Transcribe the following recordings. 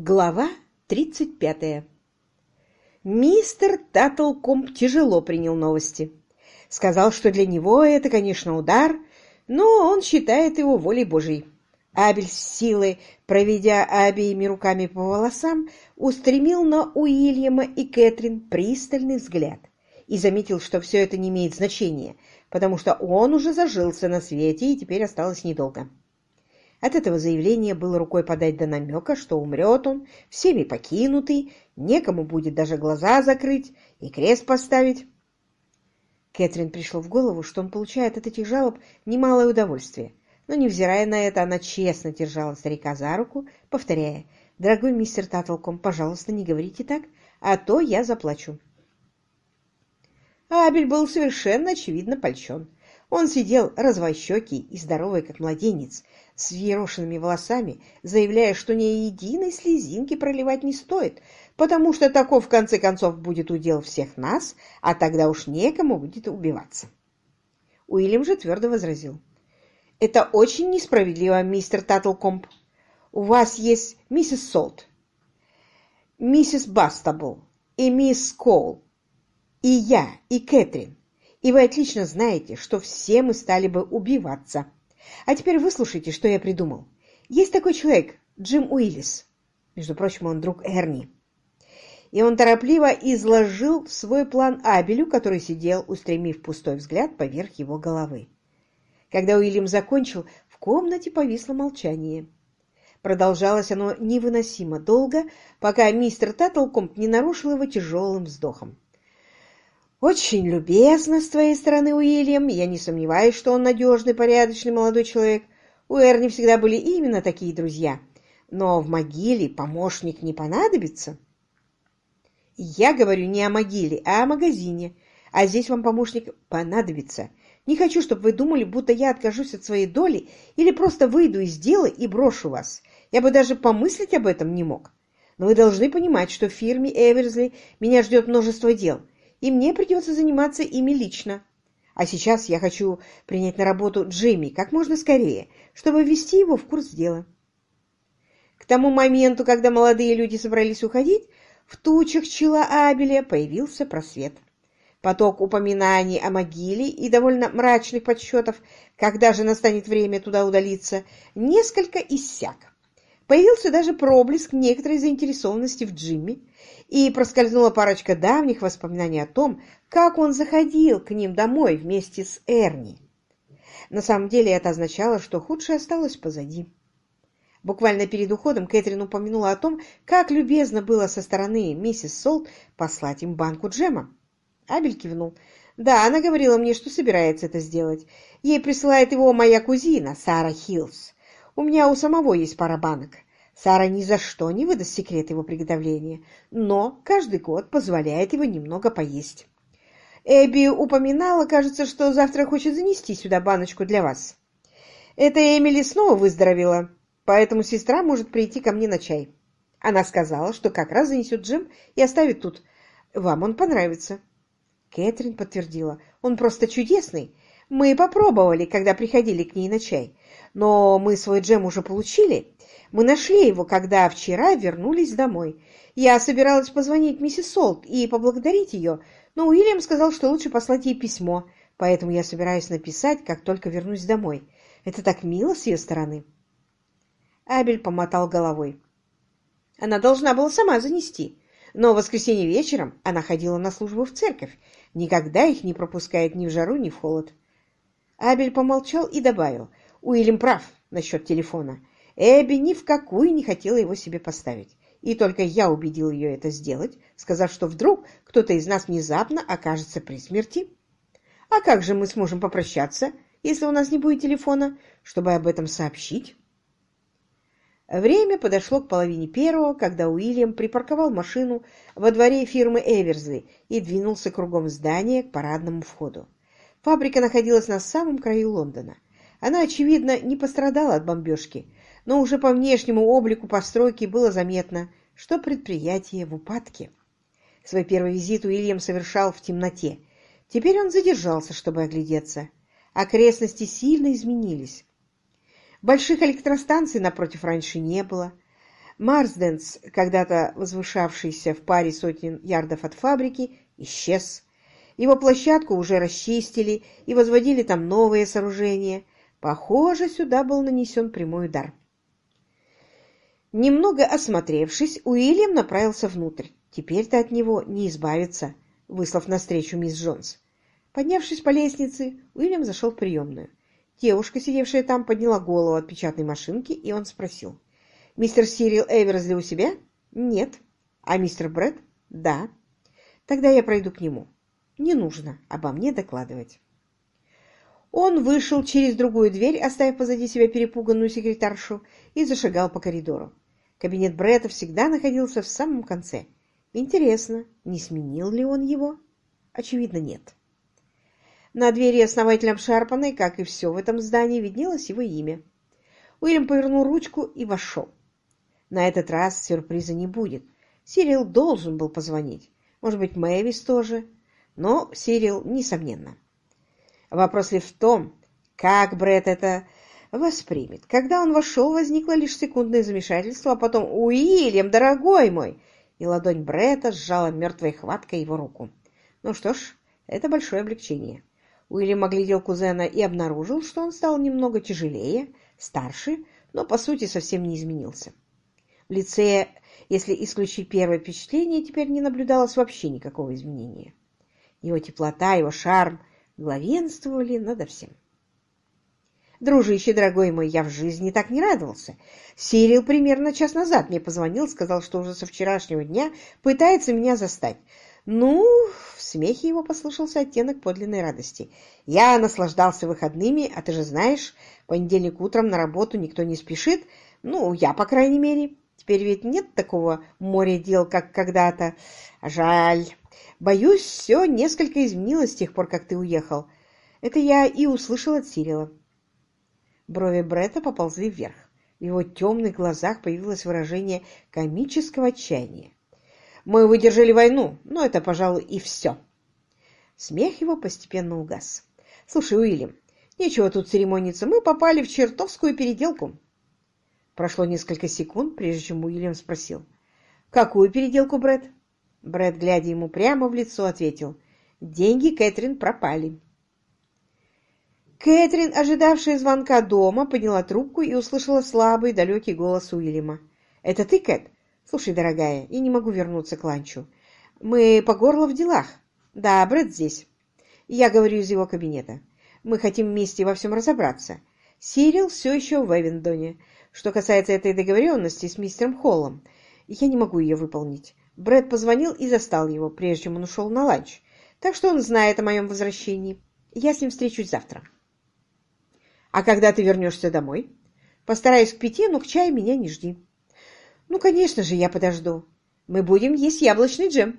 Глава 35. Мистер Таттлкомп тяжело принял новости. Сказал, что для него это, конечно, удар, но он считает его волей Божьей. Абель с силой, проведя обеими руками по волосам, устремил на Уильяма и Кэтрин пристальный взгляд и заметил, что все это не имеет значения, потому что он уже зажился на свете и теперь осталось недолго. От этого заявления было рукой подать до намека, что умрет он, всеми покинутый, некому будет даже глаза закрыть и крест поставить. Кэтрин пришло в голову, что он получает от этих жалоб немалое удовольствие, но, невзирая на это, она честно держала старика за руку, повторяя, «Дорогой мистер Таттлком, пожалуйста, не говорите так, а то я заплачу». Абель был совершенно очевидно польщен. Он сидел розовощекий и здоровый, как младенец, с взъерошенными волосами, заявляя, что ни единой слезинки проливать не стоит, потому что таков, в конце концов, будет удел всех нас, а тогда уж некому будет убиваться. Уильям же твердо возразил. «Это очень несправедливо, мистер Таттлкомп. У вас есть миссис Солт, миссис Бастабл и мисс Коул, и я, и Кэтрин и вы отлично знаете, что все мы стали бы убиваться. А теперь выслушайте, что я придумал. Есть такой человек, Джим Уиллис. Между прочим, он друг Эрни. И он торопливо изложил свой план Абелю, который сидел, устремив пустой взгляд поверх его головы. Когда Уильям закончил, в комнате повисло молчание. Продолжалось оно невыносимо долго, пока мистер Таттлкомп не нарушил его тяжелым вздохом. «Очень любезно с твоей стороны, Уильям. Я не сомневаюсь, что он надежный, порядочный молодой человек. У Эрни всегда были именно такие друзья. Но в могиле помощник не понадобится». «Я говорю не о могиле, а о магазине. А здесь вам помощник понадобится. Не хочу, чтобы вы думали, будто я откажусь от своей доли или просто выйду из дела и брошу вас. Я бы даже помыслить об этом не мог. Но вы должны понимать, что в фирме Эверсли меня ждет множество дел» и мне придется заниматься ими лично. А сейчас я хочу принять на работу Джимми как можно скорее, чтобы ввести его в курс дела. К тому моменту, когда молодые люди собрались уходить, в тучах чела Абеля появился просвет. Поток упоминаний о могиле и довольно мрачных подсчетов, когда же настанет время туда удалиться, несколько иссяк. Появился даже проблеск некоторой заинтересованности в Джимми, и проскользнула парочка давних воспоминаний о том, как он заходил к ним домой вместе с Эрни. На самом деле это означало, что худшее осталось позади. Буквально перед уходом Кэтрин упомянула о том, как любезно было со стороны миссис Солт послать им банку джема. Абель кивнул. «Да, она говорила мне, что собирается это сделать. Ей присылает его моя кузина, Сара Хиллс. У меня у самого есть пара банок. Сара ни за что не выдаст секрет его приготовления, но каждый год позволяет его немного поесть. Эбби упоминала, кажется, что завтра хочет занести сюда баночку для вас. Это Эмили снова выздоровела, поэтому сестра может прийти ко мне на чай. Она сказала, что как раз занесет Джим и оставит тут. Вам он понравится. Кэтрин подтвердила. Он просто чудесный. Мы попробовали, когда приходили к ней на чай. Но мы свой джем уже получили. Мы нашли его, когда вчера вернулись домой. Я собиралась позвонить миссис Солт и поблагодарить ее, но Уильям сказал, что лучше послать ей письмо, поэтому я собираюсь написать, как только вернусь домой. Это так мило с ее стороны. Абель помотал головой. Она должна была сама занести. Но в воскресенье вечером она ходила на службу в церковь. Никогда их не пропускает ни в жару, ни в холод. Абель помолчал и добавил. Уильям прав насчет телефона. Эбби ни в какую не хотела его себе поставить. И только я убедил ее это сделать, сказав, что вдруг кто-то из нас внезапно окажется при смерти. А как же мы сможем попрощаться, если у нас не будет телефона, чтобы об этом сообщить? Время подошло к половине первого, когда Уильям припарковал машину во дворе фирмы Эверсли и двинулся кругом здания к парадному входу. Фабрика находилась на самом краю Лондона. Она, очевидно, не пострадала от бомбежки, но уже по внешнему облику постройки было заметно, что предприятие в упадке. Свой первый визит Уильям совершал в темноте. Теперь он задержался, чтобы оглядеться. Окрестности сильно изменились. Больших электростанций напротив раньше не было. Марсденс, когда-то возвышавшийся в паре сотен ярдов от фабрики, исчез. Его площадку уже расчистили и возводили там новые сооружения. Похоже, сюда был нанесен прямой удар. Немного осмотревшись, Уильям направился внутрь. Теперь-то от него не избавиться, выслав навстречу мисс Джонс. Поднявшись по лестнице, Уильям зашел в приемную. Девушка, сидевшая там, подняла голову от печатной машинки, и он спросил. «Мистер Сирил Эверсли у себя?» «Нет». «А мистер Брэд?» «Да». «Тогда я пройду к нему». «Не нужно обо мне докладывать». Он вышел через другую дверь, оставив позади себя перепуганную секретаршу, и зашагал по коридору. Кабинет Бретта всегда находился в самом конце. Интересно, не сменил ли он его? Очевидно, нет. На двери основательно обшарпанной, как и все в этом здании, виднелось его имя. Уильям повернул ручку и вошел. На этот раз сюрприза не будет. Сирил должен был позвонить. Может быть, Мэвис тоже. Но Сирил, несомненно. Вопрос ли в том, как Брэд это воспримет. Когда он вошел, возникло лишь секундное замешательство, а потом «Уильям, дорогой мой!» и ладонь Бретта сжала мертвой хваткой его руку. Ну что ж, это большое облегчение. Уильям оглядел кузена и обнаружил, что он стал немного тяжелее, старше, но по сути совсем не изменился. В лице, если исключить первое впечатление, теперь не наблюдалось вообще никакого изменения. Его теплота, его шарм главенствовали надо всем. Дружище, дорогой мой, я в жизни так не радовался. Сирил примерно час назад мне позвонил, сказал, что уже со вчерашнего дня пытается меня застать. Ну, в смехе его послышался оттенок подлинной радости. Я наслаждался выходными, а ты же знаешь, понедельник утром на работу никто не спешит. Ну, я, по крайней мере. Теперь ведь нет такого моря дел, как когда-то. Жаль. Боюсь, все несколько изменилось с тех пор, как ты уехал. Это я и услышал от Сирила. Брови Бретта поползли вверх. В его темных глазах появилось выражение комического отчаяния. Мы выдержали войну, но это, пожалуй, и все. Смех его постепенно угас. Слушай, Уильям, нечего тут церемониться, мы попали в чертовскую переделку. Прошло несколько секунд, прежде чем Уильям спросил. Какую переделку, Брэд? Брэд, глядя ему прямо в лицо, ответил. Деньги Кэтрин пропали. Кэтрин, ожидавшая звонка дома, подняла трубку и услышала слабый, далекий голос Уильяма. «Это ты, Кэт? «Слушай, дорогая, я не могу вернуться к ланчу. Мы по горло в делах. Да, Брэд здесь. Я говорю из его кабинета. Мы хотим вместе во всем разобраться. Сирил все еще в Эвендоне. Что касается этой договоренности с мистером Холлом, я не могу ее выполнить. Брэд позвонил и застал его, прежде чем он ушел на ланч. Так что он знает о моем возвращении. Я с ним встречусь завтра. А когда ты вернешься домой? Постараюсь к пяти, но к чаю меня не жди. Ну, конечно же, я подожду. Мы будем есть яблочный джем.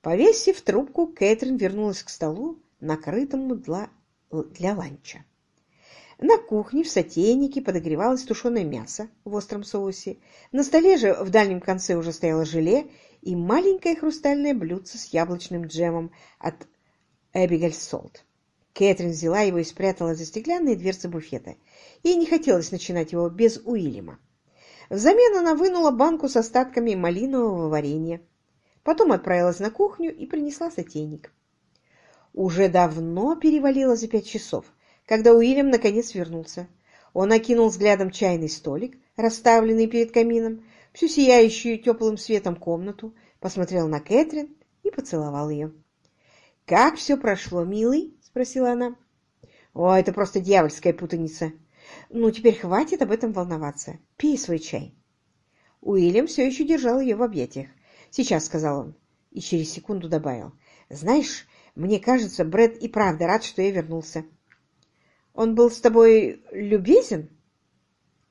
Повесив трубку, Кэтрин вернулась к столу, накрытому для, для ланча. На кухне в сотейнике подогревалось тушеное мясо в остром соусе. На столе же в дальнем конце уже стояло желе и маленькое хрустальное блюдце с яблочным джемом от Эбигель Солт. Кэтрин взяла его и спрятала за стеклянные дверцы буфета. Ей не хотелось начинать его без Уильяма. Взамен она вынула банку с остатками малинового варенья. Потом отправилась на кухню и принесла сотейник. Уже давно перевалило за пять часов, когда Уильям наконец вернулся. Он окинул взглядом чайный столик, расставленный перед камином, всю сияющую теплым светом комнату, посмотрел на Кэтрин и поцеловал ее. «Как все прошло, милый?» — спросила она. «О, это просто дьявольская путаница. Ну, теперь хватит об этом волноваться. Пей свой чай. Уильям все еще держал ее в объятиях. «Сейчас», — сказал он, и через секунду добавил. «Знаешь, мне кажется, Брэд и правда рад, что я вернулся». «Он был с тобой любезен?»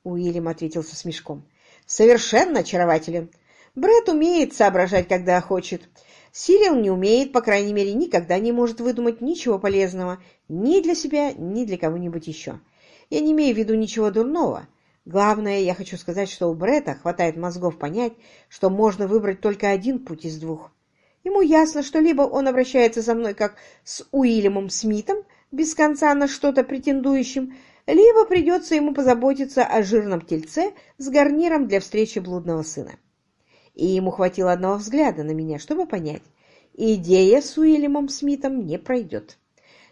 Уильям ответил со смешком. «Совершенно очарователен. Брэд умеет соображать, когда хочет. Сирил не умеет, по крайней мере, никогда не может выдумать ничего полезного ни для себя, ни для кого-нибудь еще. Я не имею в виду ничего дурного. Главное, я хочу сказать, что у Бретта хватает мозгов понять, что можно выбрать только один путь из двух. Ему ясно, что либо он обращается со мной как с Уильямом Смитом, без конца на что-то претендующим, либо придется ему позаботиться о жирном тельце с гарниром для встречи блудного сына. И ему хватило одного взгляда на меня, чтобы понять, идея с Уильямом Смитом не пройдет.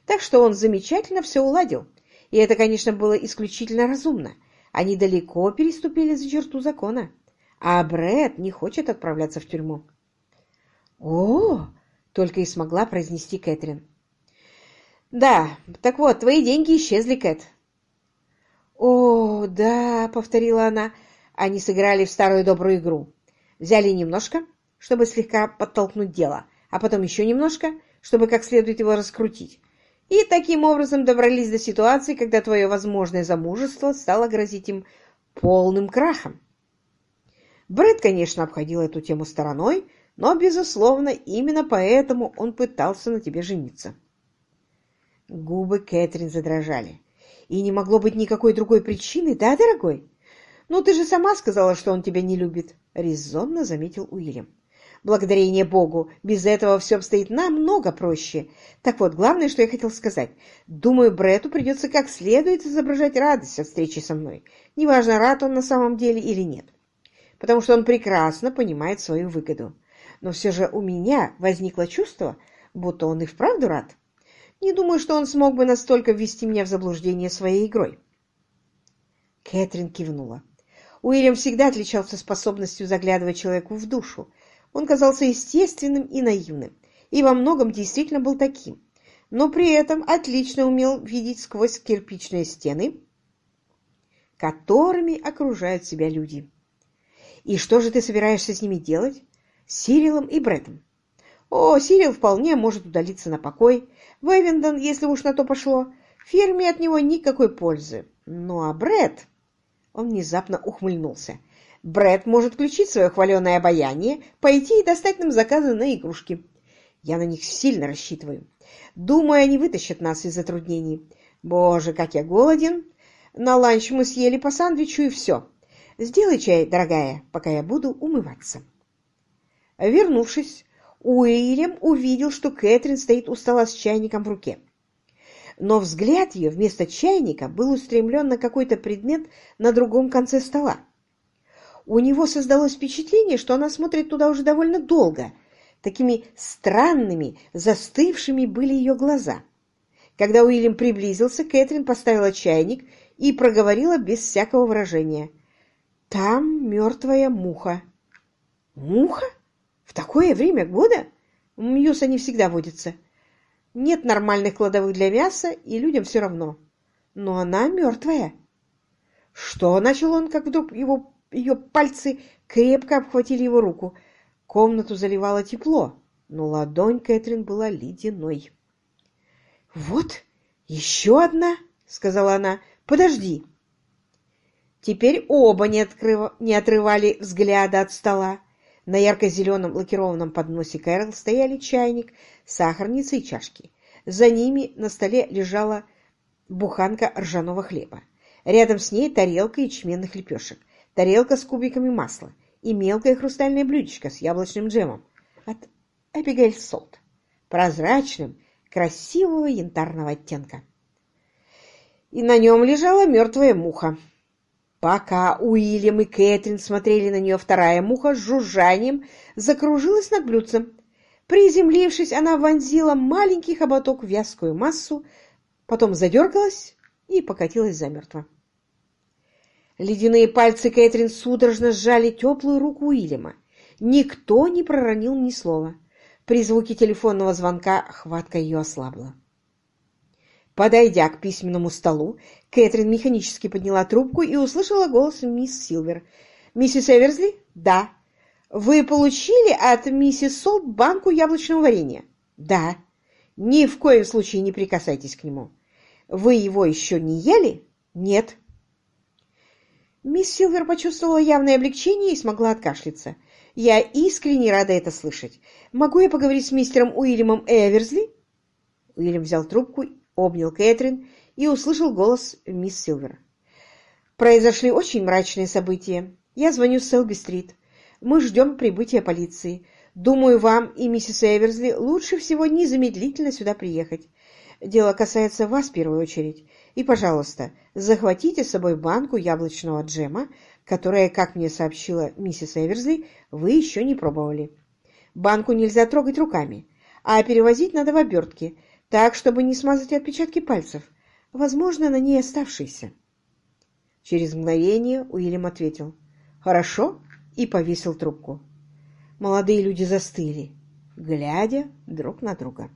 Так что он замечательно все уладил. И это, конечно, было исключительно разумно. Они далеко переступили за черту закона. А Брэд не хочет отправляться в тюрьму. «О!» — только и смогла произнести Кэтрин. «Да, так вот, твои деньги исчезли, Кэт». «О, да», — повторила она, — они сыграли в старую добрую игру. Взяли немножко, чтобы слегка подтолкнуть дело, а потом еще немножко, чтобы как следует его раскрутить. И таким образом добрались до ситуации, когда твое возможное замужество стало грозить им полным крахом. Брэд, конечно, обходил эту тему стороной, но, безусловно, именно поэтому он пытался на тебе жениться. Губы Кэтрин задрожали. И не могло быть никакой другой причины, да, дорогой? Ну, ты же сама сказала, что он тебя не любит, — резонно заметил Уильям. Благодарение Богу, без этого все обстоит намного проще. Так вот, главное, что я хотел сказать. Думаю, Брету придется как следует изображать радость от встречи со мной. Неважно, рад он на самом деле или нет. Потому что он прекрасно понимает свою выгоду. Но все же у меня возникло чувство, будто он и вправду рад. Не думаю, что он смог бы настолько ввести меня в заблуждение своей игрой. Кэтрин кивнула. Уильям всегда отличался способностью заглядывать человеку в душу. Он казался естественным и наивным, и во многом действительно был таким, но при этом отлично умел видеть сквозь кирпичные стены, которыми окружают себя люди. «И что же ты собираешься с ними делать? С Сирилом и Бреттом?» «О, Сирил вполне может удалиться на покой. Вэвендон, если уж на то пошло, ферме от него никакой пользы. Ну а Бретт...» Он внезапно ухмыльнулся. Брэд может включить свое хваленое обаяние, пойти и достать нам заказы на игрушки. Я на них сильно рассчитываю. Думаю, они вытащат нас из затруднений. Боже, как я голоден! На ланч мы съели по сандвичу и все. Сделай чай, дорогая, пока я буду умываться. Вернувшись, Уильям увидел, что Кэтрин стоит у стола с чайником в руке. Но взгляд ее вместо чайника был устремлен на какой-то предмет на другом конце стола. У него создалось впечатление, что она смотрит туда уже довольно долго. Такими странными, застывшими были ее глаза. Когда Уильям приблизился, Кэтрин поставила чайник и проговорила без всякого выражения. «Там мертвая муха». «Муха? В такое время года?» Мьюз они всегда водятся. Нет нормальных кладовых для мяса, и людям все равно. Но она мертвая. Что, начал он, как вдруг его ее пальцы крепко обхватили его руку. Комнату заливало тепло, но ладонь Кэтрин была ледяной. «Вот, еще одна!» — сказала она. «Подожди!» Теперь оба не, открыв... не отрывали взгляда от стола. На ярко-зеленом лакированном подносе Кэрол стояли чайник, сахарница и чашки. За ними на столе лежала буханка ржаного хлеба. Рядом с ней тарелка ячменных лепешек тарелка с кубиками масла и мелкое хрустальное блюдечко с яблочным джемом от Эпигейль Солт, прозрачным, красивого янтарного оттенка. И на нем лежала мертвая муха. Пока Уильям и Кэтрин смотрели на нее, вторая муха с жужжанием закружилась над блюдцем. Приземлившись, она вонзила маленький хоботок в вязкую массу, потом задергалась и покатилась замертво. Ледяные пальцы Кэтрин судорожно сжали теплую руку Уильяма. Никто не проронил ни слова. При звуке телефонного звонка хватка ее ослабла. Подойдя к письменному столу, Кэтрин механически подняла трубку и услышала голос мисс Силвер. «Миссис Эверсли?» «Да». «Вы получили от миссис Солт банку яблочного варенья?» «Да». «Ни в коем случае не прикасайтесь к нему». «Вы его еще не ели?» «Нет». Мисс Силвер почувствовала явное облегчение и смогла откашляться. «Я искренне рада это слышать. Могу я поговорить с мистером Уильямом Эверсли?» Уильям взял трубку, обнял Кэтрин и услышал голос мисс Силвер. «Произошли очень мрачные события. Я звоню с Селби-стрит. Мы ждем прибытия полиции. Думаю, вам и миссис Эверсли лучше всего незамедлительно сюда приехать. Дело касается вас в первую очередь. И, пожалуйста, захватите с собой банку яблочного джема, которое, как мне сообщила миссис Эверсли, вы еще не пробовали. Банку нельзя трогать руками, а перевозить надо в обертке, так, чтобы не смазать отпечатки пальцев, возможно, на ней оставшиеся. Через мгновение Уильям ответил «Хорошо» и повесил трубку. Молодые люди застыли, глядя друг на друга.